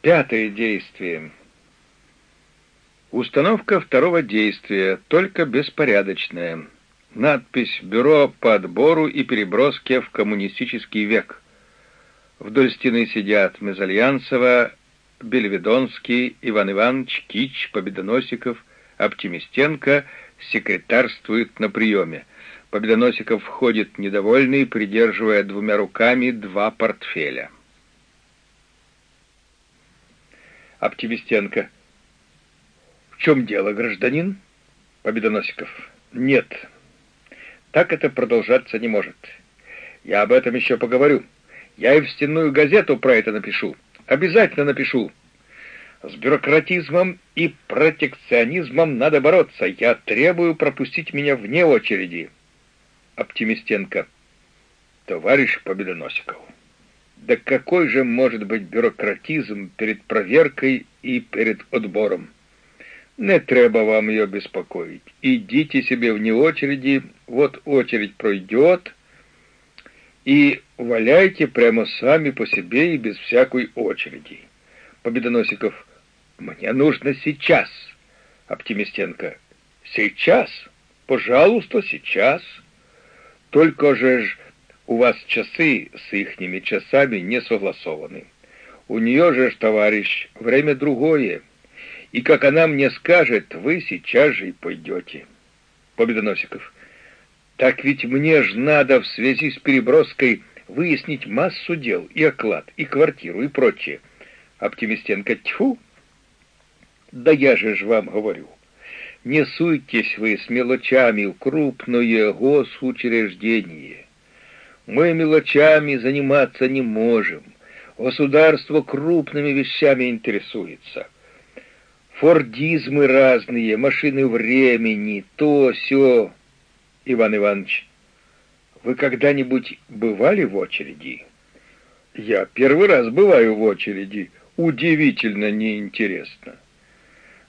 Пятое действие. Установка второго действия, только беспорядочная. Надпись «Бюро по отбору и переброске в коммунистический век». Вдоль стены сидят Мезальянцева, Бельведонский, Иван Иванович, Кич, Победоносиков, Оптимистенко секретарствует на приеме. Победоносиков входит недовольный, придерживая двумя руками два портфеля. Оптимистенко. «В чем дело, гражданин?» Победоносиков. «Нет, так это продолжаться не может. Я об этом еще поговорю. Я и в стенную газету про это напишу. Обязательно напишу. С бюрократизмом и протекционизмом надо бороться. Я требую пропустить меня вне очереди. Оптимистенко. Товарищ Победоносиков, да какой же может быть бюрократизм перед проверкой и перед отбором? Не треба вам ее беспокоить. Идите себе вне очереди, вот очередь пройдет, и валяйте прямо сами по себе и без всякой очереди. Победоносиков, мне нужно сейчас. Оптимистенко, сейчас? Пожалуйста, сейчас. Только же ж у вас часы с ихними часами не согласованы. У нее же ж, товарищ, время другое и как она мне скажет, вы сейчас же и пойдете. Победоносиков. Так ведь мне ж надо в связи с переброской выяснить массу дел, и оклад, и квартиру, и прочее. Оптимистенко. Тьфу! Да я же ж вам говорю. Не суйтесь вы с мелочами в крупное госучреждение. Мы мелочами заниматься не можем. Государство крупными вещами интересуется фордизмы разные, машины времени, то, все. Иван Иванович, вы когда-нибудь бывали в очереди? Я первый раз бываю в очереди. Удивительно неинтересно.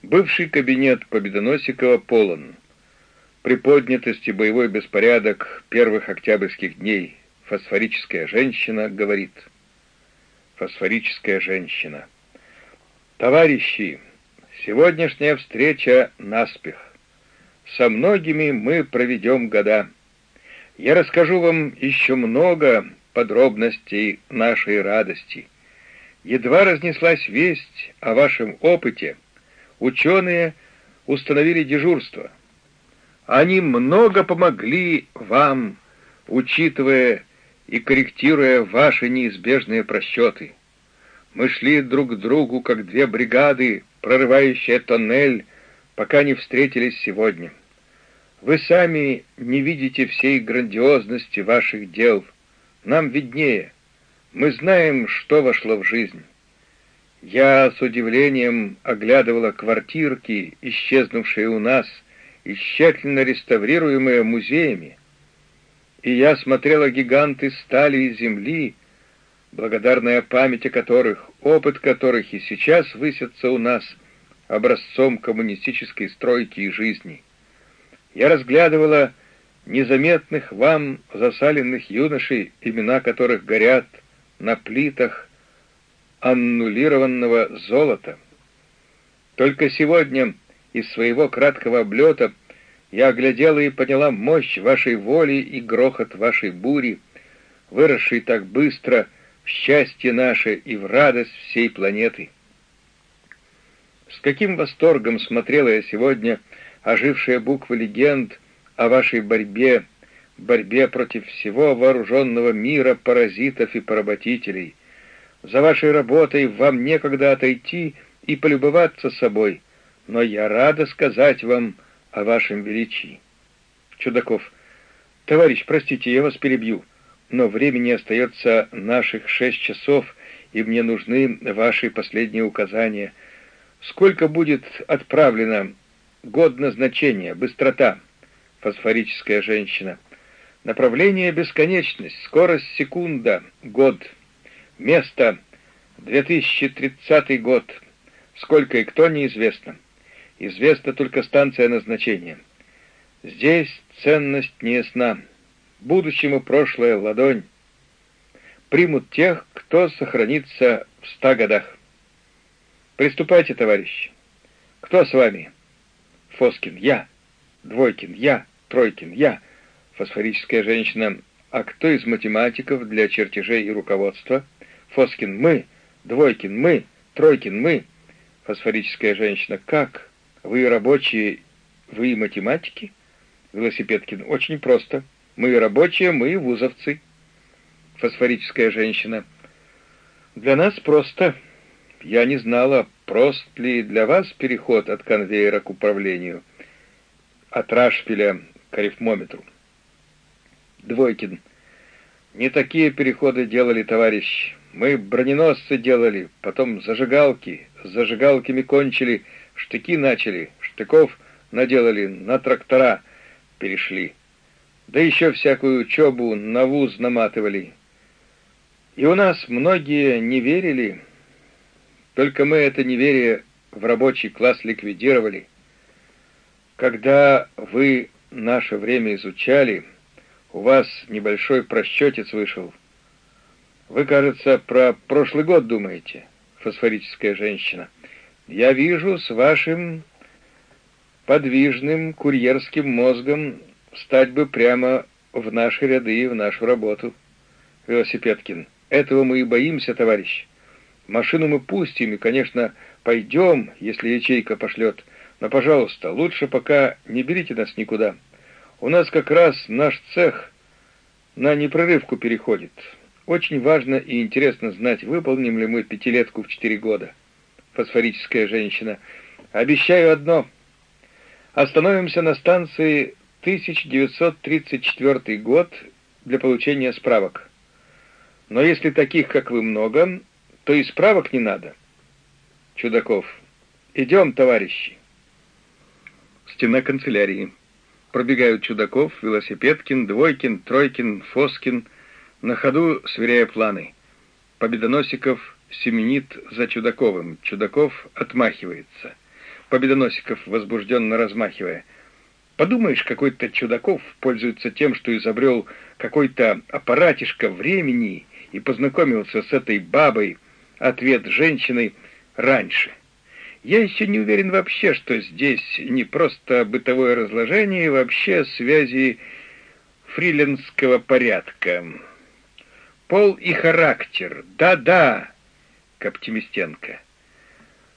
Бывший кабинет Победоносикова полон. При поднятости боевой беспорядок первых октябрьских дней фосфорическая женщина говорит. Фосфорическая женщина. Товарищи, Сегодняшняя встреча наспех. Со многими мы проведем года. Я расскажу вам еще много подробностей нашей радости. Едва разнеслась весть о вашем опыте, ученые установили дежурство. Они много помогли вам, учитывая и корректируя ваши неизбежные просчеты. Мы шли друг к другу, как две бригады, прорывающие тоннель, пока не встретились сегодня. Вы сами не видите всей грандиозности ваших дел. Нам виднее. Мы знаем, что вошло в жизнь. Я с удивлением оглядывала квартирки, исчезнувшие у нас, и тщательно реставрируемые музеями. И я смотрела гиганты стали и земли, благодарная памяти которых, опыт которых и сейчас высятся у нас образцом коммунистической стройки и жизни. Я разглядывала незаметных вам засаленных юношей, имена которых горят на плитах аннулированного золота. Только сегодня из своего краткого облета я оглядела и поняла мощь вашей воли и грохот вашей бури, выросшей так быстро, в счастье наше и в радость всей планеты. С каким восторгом смотрела я сегодня ожившие буквы легенд о вашей борьбе, борьбе против всего вооруженного мира паразитов и поработителей. За вашей работой вам некогда отойти и полюбоваться собой, но я рада сказать вам о вашем величии. Чудаков. Товарищ, простите, я вас перебью но времени остается наших шесть часов, и мне нужны ваши последние указания. Сколько будет отправлено? Год назначения, быстрота. Фосфорическая женщина. Направление бесконечность, скорость секунда, год. Место 2030 год. Сколько и кто неизвестно. Известна только станция назначения. Здесь ценность неясна будущему прошлое ладонь. Примут тех, кто сохранится в ста годах. Приступайте, товарищ. Кто с вами? Фоскин, я. Двойкин, я. Тройкин, я. Фосфорическая женщина. А кто из математиков для чертежей и руководства? Фоскин, мы. Двойкин, мы. Тройкин, мы. Фосфорическая женщина. Как? Вы рабочие, вы математики? Велосипедкин. Очень просто. Мы рабочие, мы вузовцы. Фосфорическая женщина. Для нас просто. Я не знала, прост ли для вас переход от конвейера к управлению, от рашпиля к арифмометру. Двойкин. Не такие переходы делали, товарищ. Мы броненосцы делали, потом зажигалки. С зажигалками кончили, штыки начали, штыков наделали, на трактора перешли. Да еще всякую учебу на вуз наматывали. И у нас многие не верили, только мы это неверие в рабочий класс ликвидировали. Когда вы наше время изучали, у вас небольшой просчетец вышел. Вы, кажется, про прошлый год думаете, фосфорическая женщина. Я вижу с вашим подвижным курьерским мозгом встать бы прямо в наши ряды и в нашу работу. Велосипедкин, этого мы и боимся, товарищ. Машину мы пустим и, конечно, пойдем, если ячейка пошлет. Но, пожалуйста, лучше пока не берите нас никуда. У нас как раз наш цех на непрерывку переходит. Очень важно и интересно знать, выполним ли мы пятилетку в четыре года. Фосфорическая женщина. Обещаю одно. Остановимся на станции 1934 год для получения справок. Но если таких, как вы, много, то и справок не надо. Чудаков. Идем, товарищи. Стена канцелярии. Пробегают Чудаков, Велосипедкин, Двойкин, Тройкин, Фоскин, на ходу сверяя планы. Победоносиков семенит за Чудаковым. Чудаков отмахивается. Победоносиков, возбужденно размахивая. Подумаешь, какой-то Чудаков пользуется тем, что изобрел какой-то аппаратишко времени и познакомился с этой бабой, ответ женщины раньше. Я еще не уверен вообще, что здесь не просто бытовое разложение, и вообще связи фрилендского порядка. Пол и характер. Да-да, к Оптимистенко.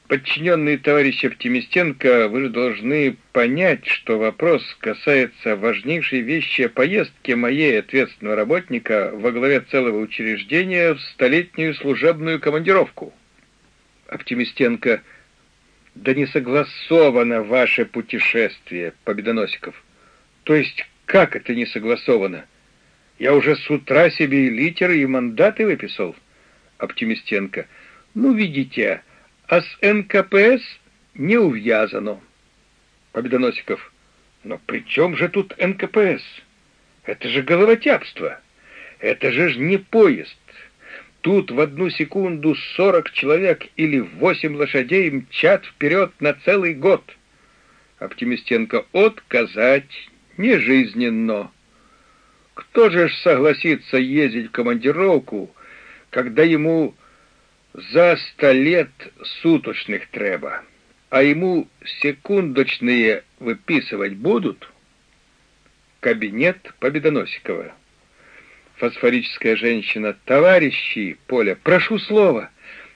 Подчиненные товарищ Оптимистенко, вы же должны понять, что вопрос касается важнейшей вещи о поездке моей ответственного работника во главе целого учреждения в столетнюю служебную командировку. Оптимистенко, да не согласовано ваше путешествие, Победоносиков. То есть как это не согласовано? Я уже с утра себе и литеры, и мандаты выписал. Оптимистенко, ну, видите, а с НКПС не увязано. Победоносиков. Но при чем же тут НКПС? Это же головотяпство. Это же ж не поезд. Тут в одну секунду сорок человек или восемь лошадей мчат вперед на целый год. Оптимистенко отказать нежизненно. Кто же ж согласится ездить в командировку, когда ему за сто лет суточных треба, а ему секундочные выписывать будут? Кабинет Победоносикова. Фосфорическая женщина. Товарищи, Поля, прошу слова.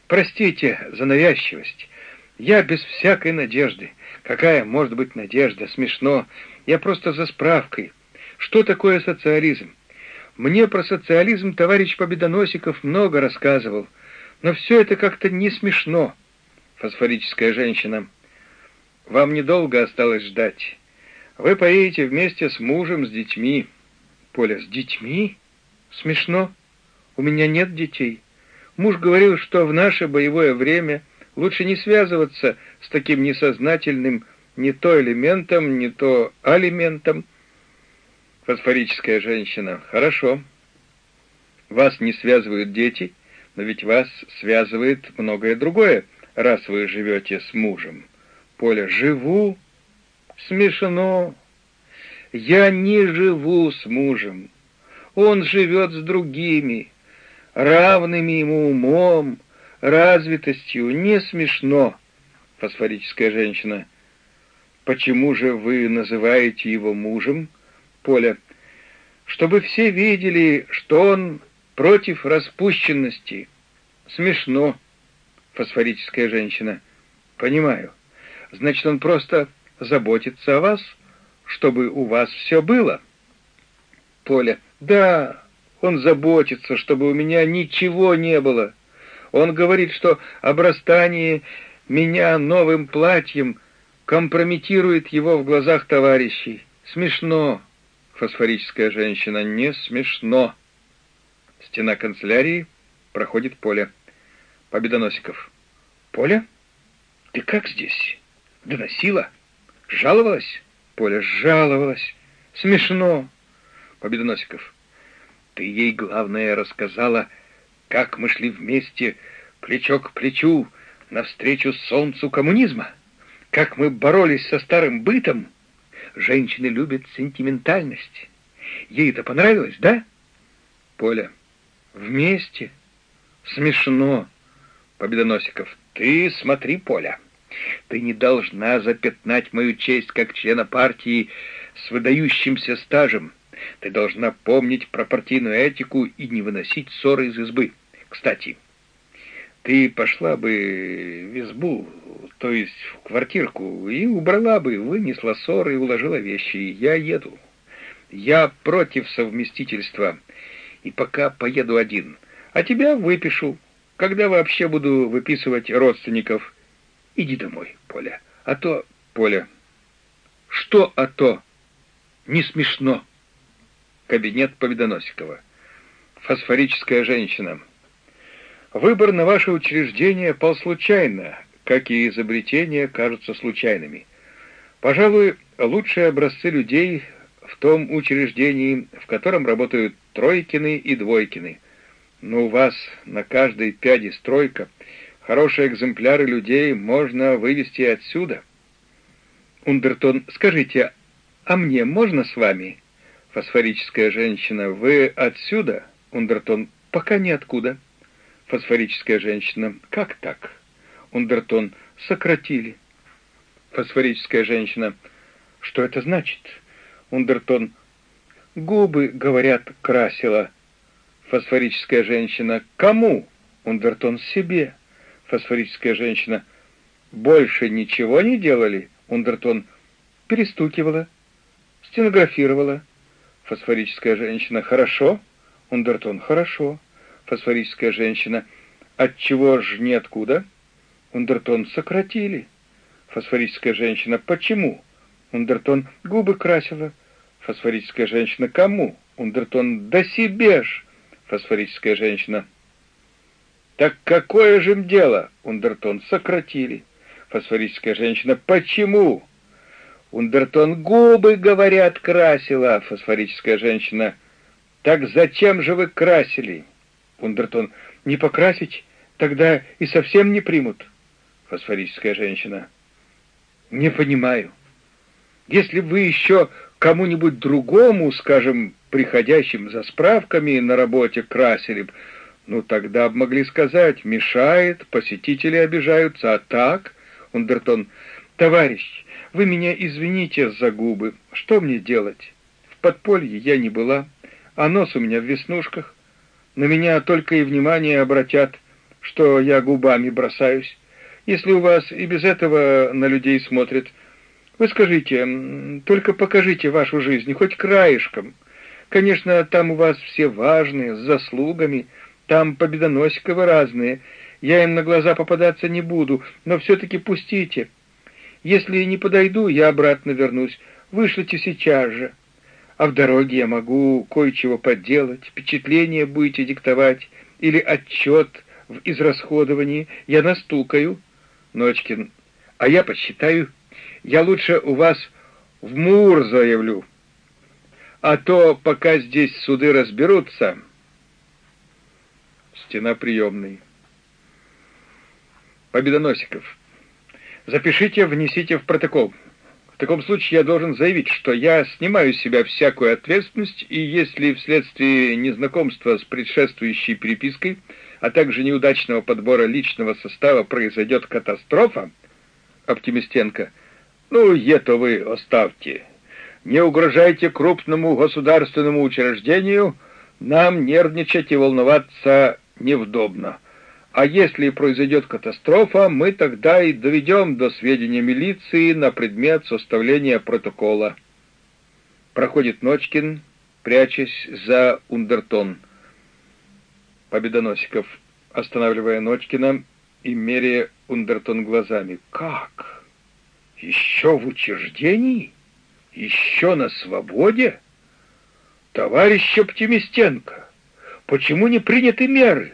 Простите за навязчивость. Я без всякой надежды. Какая может быть надежда? Смешно. Я просто за справкой. Что такое социализм? Мне про социализм товарищ Победоносиков много рассказывал. Но все это как-то не смешно. Фосфорическая женщина. Вам недолго осталось ждать. Вы поедете вместе с мужем, с детьми. Поля, с детьми? Смешно. У меня нет детей. Муж говорил, что в наше боевое время лучше не связываться с таким несознательным не то элементом, не то алиментом. Фосфорическая женщина. Хорошо. Вас не связывают дети — но ведь вас связывает многое другое, раз вы живете с мужем. Поля, живу? Смешно. Я не живу с мужем. Он живет с другими, равными ему умом, развитостью, не смешно. Фосфорическая женщина. Почему же вы называете его мужем? Поля. Чтобы все видели, что он против распущенности. Смешно. Фосфорическая женщина. Понимаю. Значит, он просто заботится о вас, чтобы у вас все было. Поля. Да, он заботится, чтобы у меня ничего не было. Он говорит, что обрастание меня новым платьем компрометирует его в глазах товарищей. Смешно. Фосфорическая женщина. Не смешно. Стена канцелярии. Проходит Поля. Победоносиков. Поля? Ты как здесь? Доносила? Жаловалась? Поля жаловалась. Смешно. Победоносиков. Ты ей, главное, рассказала, как мы шли вместе, плечо к плечу, навстречу солнцу коммунизма, как мы боролись со старым бытом. Женщины любят сентиментальность. Ей это понравилось, да? Поля. Вместе. Смешно. Победоносиков. Ты смотри, Поля. Ты не должна запятнать мою честь как члена партии с выдающимся стажем. Ты должна помнить про партийную этику и не выносить ссоры из избы. Кстати, ты пошла бы в избу, то есть в квартирку, и убрала бы, вынесла ссоры и уложила вещи. Я еду. Я против совместительства, и пока поеду один. А тебя выпишу, когда вообще буду выписывать родственников. Иди домой, Поля. А то, Поля, что а то? Не смешно. Кабинет Победоносикова. Фосфорическая женщина. Выбор на ваше учреждение пал случайно, как и изобретения кажутся случайными. Пожалуй, лучшие образцы людей в том учреждении, в котором работают тройкины и двойкины. Но у вас на каждой пяди стройка. Хорошие экземпляры людей можно вывести отсюда. Ундертон, скажите, а мне можно с вами? Фосфорическая женщина, вы отсюда? Ундертон, пока ниоткуда. Фосфорическая женщина, как так? Ундертон, сократили. Фосфорическая женщина, что это значит? Ундертон, губы, говорят, красила. Фосфорическая женщина, кому? Ундертон, себе. Фосфорическая женщина, больше ничего не делали? Ундертон, перестукивала, стенографировала. Фосфорическая женщина. Хорошо. Ундертон. Хорошо. Фосфорическая женщина. Отчего ж ниоткуда? Ундертон. Сократили. Фосфорическая женщина. Почему? Ундертон. Губы красила. Фосфорическая женщина. Кому? Ундертон. Да себе ж. Фосфорическая женщина. Так какое же им дело? Ундертон. Сократили. Фосфорическая женщина. Почему? Ундертон губы, говорят, красила, фосфорическая женщина. Так зачем же вы красили? Ундертон, не покрасить, тогда и совсем не примут. Фосфорическая женщина. Не понимаю. Если вы еще кому-нибудь другому, скажем, приходящим за справками на работе красили, ну тогда бы могли сказать, мешает, посетители обижаются, а так, Ундертон, товарищ, вы меня извините за губы. Что мне делать? В подполье я не была, а нос у меня в веснушках. На меня только и внимание обратят, что я губами бросаюсь. Если у вас и без этого на людей смотрят, вы скажите, только покажите вашу жизнь, хоть краешком. Конечно, там у вас все важные, с заслугами, там победоносиковы разные. Я им на глаза попадаться не буду, но все-таки пустите. Если не подойду, я обратно вернусь. Вышлите сейчас же. А в дороге я могу кое-чего подделать, впечатление будете диктовать или отчет в израсходовании. Я настукаю. Ночкин. А я подсчитаю. Я лучше у вас в МУР заявлю. А то, пока здесь суды разберутся... Стена приемной. Победоносиков. Запишите, внесите в протокол. В таком случае я должен заявить, что я снимаю с себя всякую ответственность, и если вследствие незнакомства с предшествующей перепиской а также неудачного подбора личного состава произойдет катастрофа, Оптимистенко, ну, это вы оставьте. Не угрожайте крупному государственному учреждению, нам нервничать и волноваться невдобно. А если произойдет катастрофа, мы тогда и доведем до сведения милиции на предмет составления протокола. Проходит Ночкин, прячась за Ундертон. Победоносиков, останавливая Ночкина и меряя Ундертон глазами. «Как? Еще в учреждении? Еще на свободе? Товарищ Оптимистенко, почему не приняты меры?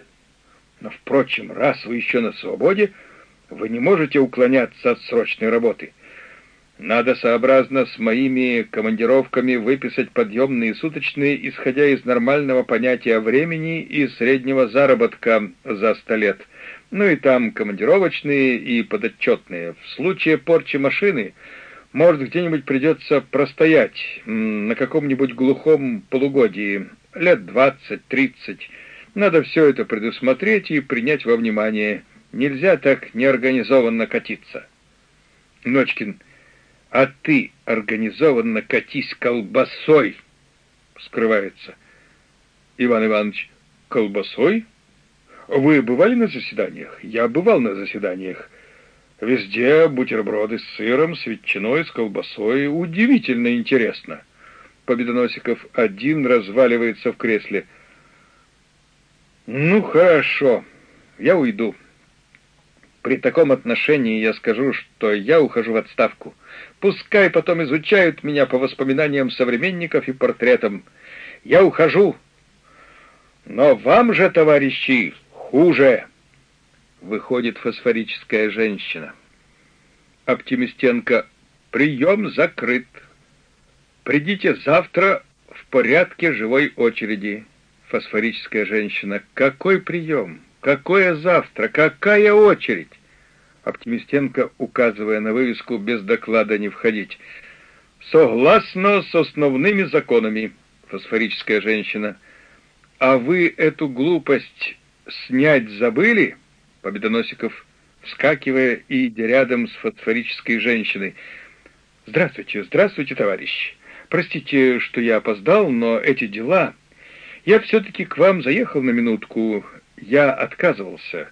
Но, впрочем, раз вы еще на свободе, вы не можете уклоняться от срочной работы». Надо сообразно с моими командировками выписать подъемные суточные, исходя из нормального понятия времени и среднего заработка за сто лет. Ну и там командировочные и подотчетные. В случае порчи машины, может, где-нибудь придется простоять на каком-нибудь глухом полугодии, лет двадцать-тридцать. Надо все это предусмотреть и принять во внимание. Нельзя так неорганизованно катиться. Ночкин а ты организованно катись колбасой, скрывается. Иван Иванович, колбасой? Вы бывали на заседаниях? Я бывал на заседаниях. Везде бутерброды с сыром, с ветчиной, с колбасой. Удивительно интересно. Победоносиков один разваливается в кресле. Ну, хорошо, я уйду. При таком отношении я скажу, что я ухожу в отставку. Пускай потом изучают меня по воспоминаниям современников и портретам. Я ухожу. Но вам же, товарищи, хуже. Выходит фосфорическая женщина. Оптимистенко. Прием закрыт. Придите завтра в порядке живой очереди. Фосфорическая женщина. Какой прием? Какое завтра? Какая очередь? Оптимистенко, указывая на вывеску «Без доклада не входить». «Согласно с основными законами», — фосфорическая женщина. «А вы эту глупость снять забыли?» Победоносиков, вскакивая и идя рядом с фосфорической женщиной. «Здравствуйте, здравствуйте, товарищ. Простите, что я опоздал, но эти дела... Я все-таки к вам заехал на минутку. Я отказывался,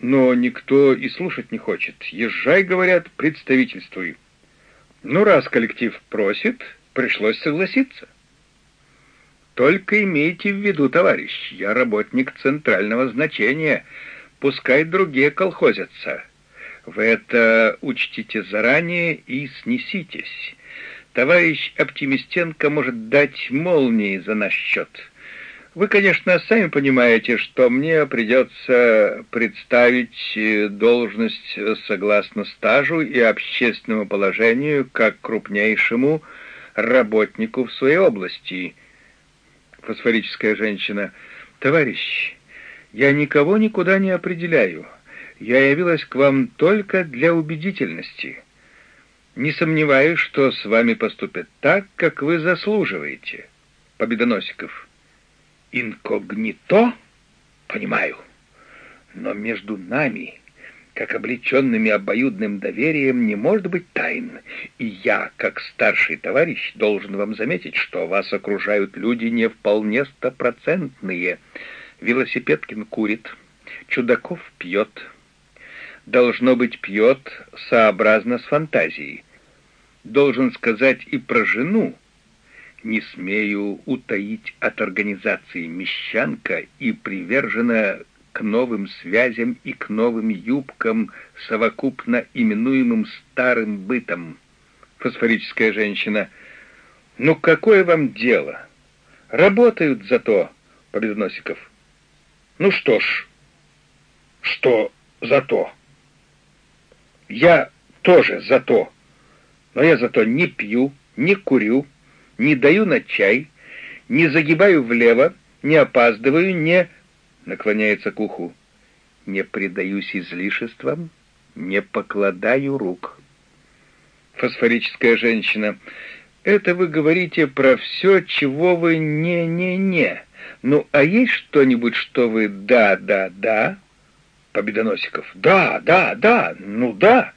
но никто и слушать не хочет. Езжай, говорят, представительствуй. Ну, раз коллектив просит, пришлось согласиться. Только имейте в виду, товарищ, я работник центрального значения, пускай другие колхозятся. Вы это учтите заранее и снеситесь. Товарищ Оптимистенко может дать молнии за наш счет». Вы, конечно, сами понимаете, что мне придется представить э, должность согласно стажу и общественному положению как крупнейшему работнику в своей области. Фосфорическая женщина. Товарищ, я никого никуда не определяю. Я явилась к вам только для убедительности. Не сомневаюсь, что с вами поступят так, как вы заслуживаете. Победоносиков. Инкогнито? Понимаю. Но между нами, как облеченными обоюдным доверием, не может быть тайн. И я, как старший товарищ, должен вам заметить, что вас окружают люди не вполне стопроцентные. Велосипедкин курит, Чудаков пьет. Должно быть, пьет сообразно с фантазией. Должен сказать и про жену, не смею утаить от организации «Мещанка» и привержена к новым связям и к новым юбкам, совокупно именуемым старым бытом. Фосфорическая женщина. Ну какое вам дело? Работают зато, Победоносиков. Ну что ж, что зато? Я тоже зато, но я зато не пью, не курю, не даю на чай, не загибаю влево, не опаздываю, не... Наклоняется к уху. Не предаюсь излишествам, не покладаю рук. Фосфорическая женщина. Это вы говорите про все, чего вы не-не-не. Ну, а есть что-нибудь, что вы «да, да, да»? Победоносиков. Да, да, да, ну да.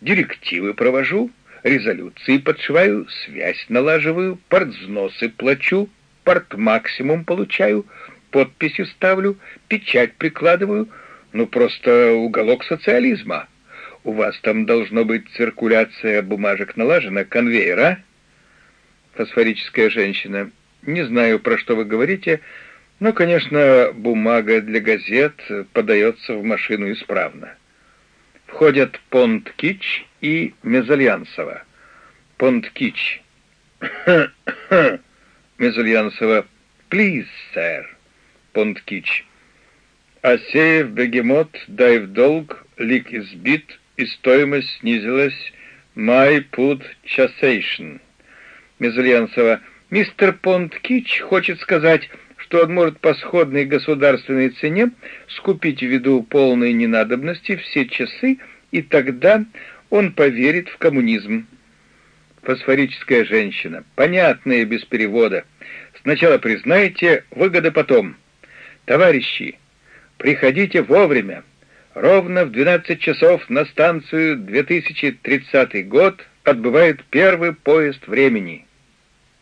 Директивы провожу, резолюции подшиваю, связь налаживаю, портзносы плачу, порт-максимум получаю, подписью ставлю, печать прикладываю. Ну, просто уголок социализма. У вас там должно быть циркуляция бумажек налажена, конвейер, а? Фосфорическая женщина. Не знаю, про что вы говорите, но, конечно, бумага для газет подается в машину исправно. Входят Понт-Кич и Мезальянсова. Понт-Кич. Мезальянсова. Please, sir. Понт-Кич. Асеев, бегемот, дай в долг, лик избит, и стоимость снизилась. My put chasation. Мезальянцева. Мистер Понт-Кич хочет сказать, что он может по сходной государственной цене скупить ввиду полной ненадобности все часы, и тогда он поверит в коммунизм. Фосфорическая женщина. Понятная без перевода. Сначала признайте, выгода потом. Товарищи, приходите вовремя. Ровно в 12 часов на станцию 2030 год отбывает первый поезд времени.